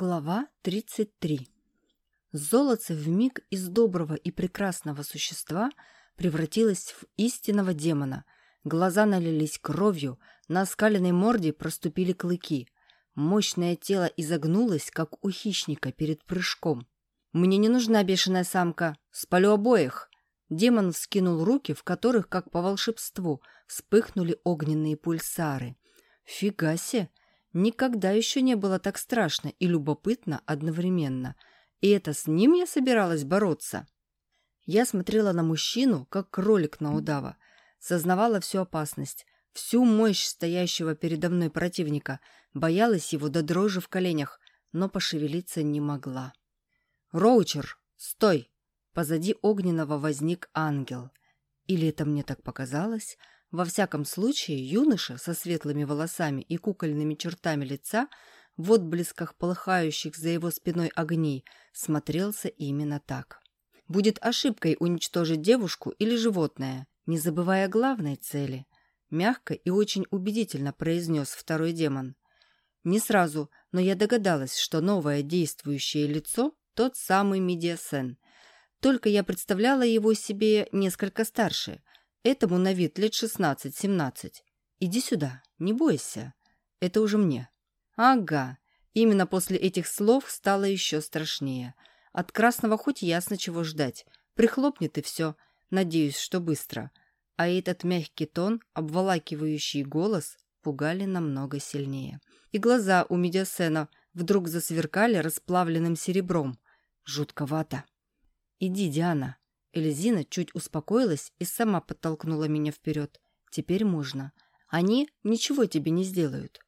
Глава 33 Золотце вмиг из доброго и прекрасного существа превратилось в истинного демона. Глаза налились кровью, на оскаленной морде проступили клыки. Мощное тело изогнулось, как у хищника перед прыжком. «Мне не нужна бешеная самка. Спалю обоих!» Демон вскинул руки, в которых, как по волшебству, вспыхнули огненные пульсары. «Фига себе! Никогда еще не было так страшно и любопытно одновременно. И это с ним я собиралась бороться. Я смотрела на мужчину, как кролик на удава. Сознавала всю опасность, всю мощь стоящего передо мной противника, боялась его до дрожи в коленях, но пошевелиться не могла. «Роучер, стой!» Позади огненного возник ангел. Или это мне так показалось? Во всяком случае, юноша со светлыми волосами и кукольными чертами лица в отблесках полыхающих за его спиной огней смотрелся именно так. Будет ошибкой уничтожить девушку или животное, не забывая главной цели. Мягко и очень убедительно произнес второй демон. Не сразу, но я догадалась, что новое действующее лицо – тот самый Медиасен. Только я представляла его себе несколько старше – Этому на вид лет шестнадцать-семнадцать. Иди сюда, не бойся. Это уже мне. Ага. Именно после этих слов стало еще страшнее. От красного хоть ясно чего ждать. Прихлопнет и все. Надеюсь, что быстро. А этот мягкий тон, обволакивающий голос, пугали намного сильнее. И глаза у Медиасена вдруг засверкали расплавленным серебром. Жутковато. «Иди, Диана», Эльзина чуть успокоилась и сама подтолкнула меня вперед. «Теперь можно. Они ничего тебе не сделают».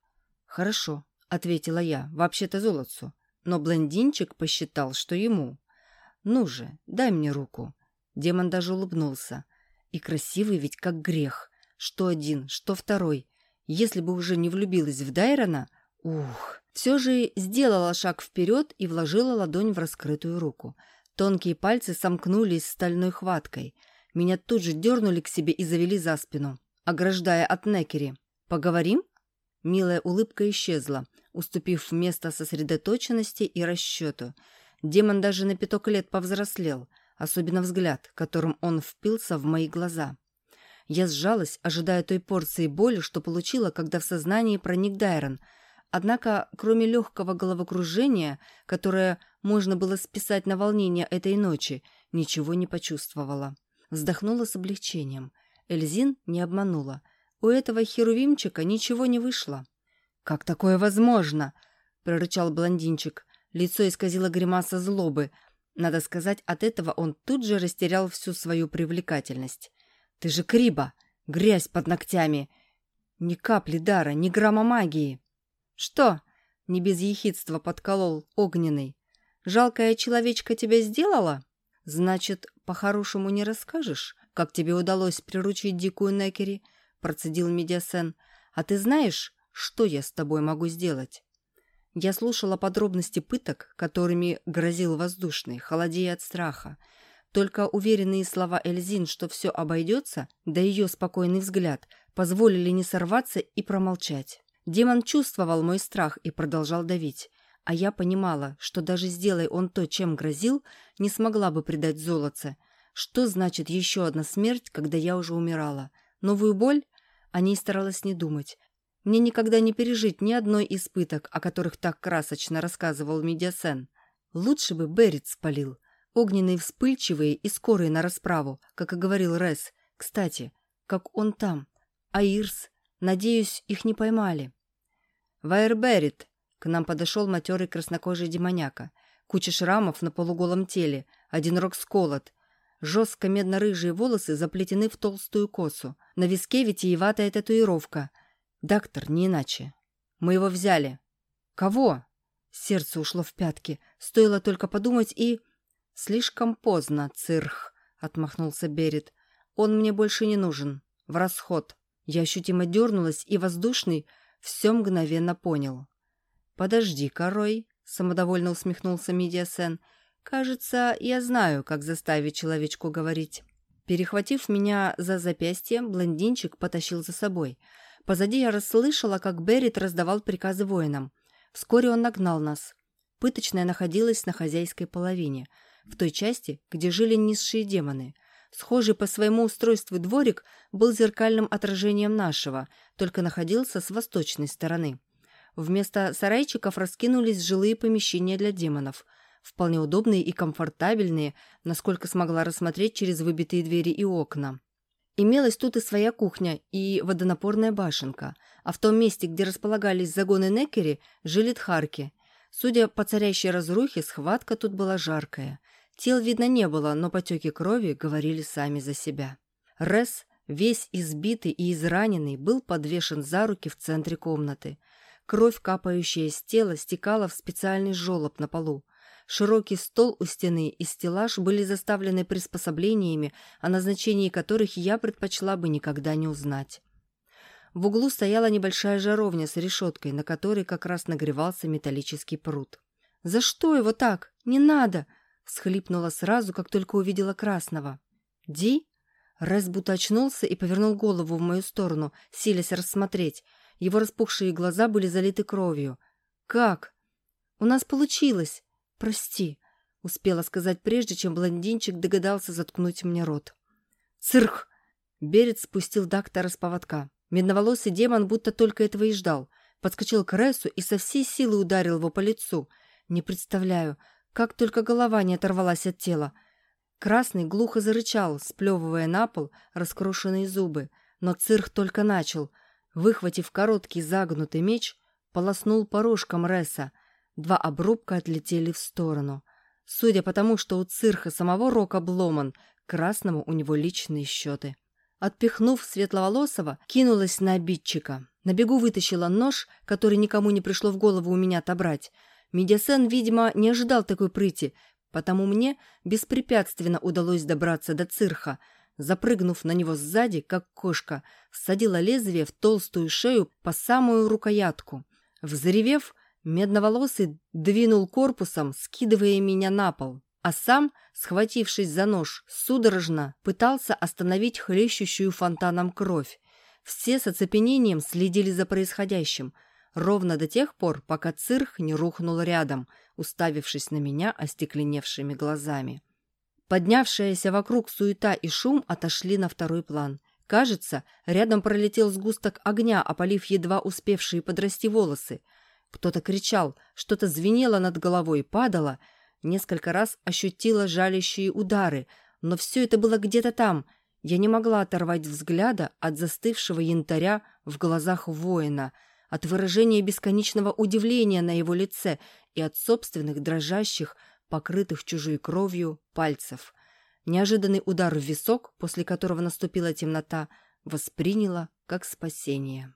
«Хорошо», — ответила я, вообще-то золотцу. Но блондинчик посчитал, что ему. «Ну же, дай мне руку». Демон даже улыбнулся. И красивый ведь как грех. Что один, что второй. Если бы уже не влюбилась в Дайрона... Ух! Все же сделала шаг вперед и вложила ладонь в раскрытую руку. Тонкие пальцы сомкнулись стальной хваткой. Меня тут же дернули к себе и завели за спину, ограждая от Некери. «Поговорим?» Милая улыбка исчезла, уступив место сосредоточенности и расчету. Демон даже на пяток лет повзрослел, особенно взгляд, которым он впился в мои глаза. Я сжалась, ожидая той порции боли, что получила, когда в сознании проник Дайрон. Однако, кроме легкого головокружения, которое можно было списать на волнение этой ночи, ничего не почувствовала. Вздохнула с облегчением. Эльзин не обманула. У этого херувимчика ничего не вышло. «Как такое возможно?» — прорычал блондинчик. Лицо исказило гримаса злобы. Надо сказать, от этого он тут же растерял всю свою привлекательность. «Ты же Криба! Грязь под ногтями! Ни капли дара, ни грамма магии!» «Что?» — не без ехидства подколол огненный. Жалкая человечка тебя сделала? Значит, по-хорошему не расскажешь, как тебе удалось приручить дикую Некери?» Процедил Медиасен. «А ты знаешь, что я с тобой могу сделать?» Я слушала подробности пыток, которыми грозил воздушный, холодея от страха. Только уверенные слова Эльзин, что все обойдется, да ее спокойный взгляд, позволили не сорваться и промолчать. Демон чувствовал мой страх и продолжал давить. А я понимала, что даже сделай он то, чем грозил, не смогла бы предать золотце. Что значит еще одна смерть, когда я уже умирала? Новую боль? О ней старалась не думать. Мне никогда не пережить ни одной из пыток, о которых так красочно рассказывал Медиасен. Лучше бы Берет спалил. Огненные вспыльчивые и скорые на расправу, как и говорил Рес. Кстати, как он там? А Ирс? Надеюсь, их не поймали. «Вайер Берет!» К нам подошел матерый краснокожий демоняка. Куча шрамов на полуголом теле, один рог сколот. Жестко медно-рыжие волосы заплетены в толстую косу. На виске витиеватая татуировка. Доктор, не иначе. Мы его взяли. Кого? Сердце ушло в пятки. Стоило только подумать и... Слишком поздно, цирх, отмахнулся Берет. Он мне больше не нужен. В расход. Я ощутимо дернулась, и воздушный все мгновенно понял. «Подожди-ка, Рой», — самодовольно усмехнулся Медиасен. «Кажется, я знаю, как заставить человечку говорить». Перехватив меня за запястье, блондинчик потащил за собой. Позади я расслышала, как Беррит раздавал приказы воинам. Вскоре он нагнал нас. Пыточная находилась на хозяйской половине, в той части, где жили низшие демоны. Схожий по своему устройству дворик был зеркальным отражением нашего, только находился с восточной стороны. Вместо сарайчиков раскинулись жилые помещения для демонов, вполне удобные и комфортабельные, насколько смогла рассмотреть через выбитые двери и окна. Имелась тут и своя кухня, и водонапорная башенка, а в том месте, где располагались загоны Некери, жили тхарки. Судя по царящей разрухе, схватка тут была жаркая. Тел видно не было, но потеки крови говорили сами за себя. Рес, весь избитый и израненный, был подвешен за руки в центре комнаты. Кровь, капающая с тела, стекала в специальный желоб на полу. Широкий стол у стены и стеллаж были заставлены приспособлениями, о назначении которых я предпочла бы никогда не узнать. В углу стояла небольшая жаровня с решеткой, на которой как раз нагревался металлический пруд. «За что его так? Не надо!» — всхлипнула сразу, как только увидела красного. «Ди?» Рэс будто очнулся и повернул голову в мою сторону, силясь рассмотреть. Его распухшие глаза были залиты кровью. «Как?» «У нас получилось!» «Прости», — успела сказать прежде, чем блондинчик догадался заткнуть мне рот. «Цирк!» — Берет спустил доктора с поводка. Медноволосый демон будто только этого и ждал. Подскочил к Рессу и со всей силы ударил его по лицу. Не представляю, как только голова не оторвалась от тела. Красный глухо зарычал, сплевывая на пол раскрошенные зубы. Но цирк только начал. Выхватив короткий загнутый меч, полоснул порожком Ресса. Два обрубка отлетели в сторону. Судя по тому, что у цирха самого Рок обломан, красному у него личные счеты. Отпихнув Светловолосого, кинулась на обидчика. На бегу вытащила нож, который никому не пришло в голову у меня отобрать. Медиасен, видимо, не ожидал такой прыти, потому мне беспрепятственно удалось добраться до цирха. Запрыгнув на него сзади, как кошка, всадила лезвие в толстую шею по самую рукоятку. Взревев, Медноволосый двинул корпусом, скидывая меня на пол, а сам, схватившись за нож, судорожно пытался остановить хлещущую фонтаном кровь. Все с оцепенением следили за происходящим, ровно до тех пор, пока цирх не рухнул рядом, уставившись на меня остекленевшими глазами. Поднявшаяся вокруг суета и шум отошли на второй план. Кажется, рядом пролетел сгусток огня, опалив едва успевшие подрасти волосы – кто-то кричал, что-то звенело над головой, падало. Несколько раз ощутила жалящие удары, но все это было где-то там. Я не могла оторвать взгляда от застывшего янтаря в глазах воина, от выражения бесконечного удивления на его лице и от собственных дрожащих, покрытых чужой кровью, пальцев. Неожиданный удар в висок, после которого наступила темнота, восприняла как спасение.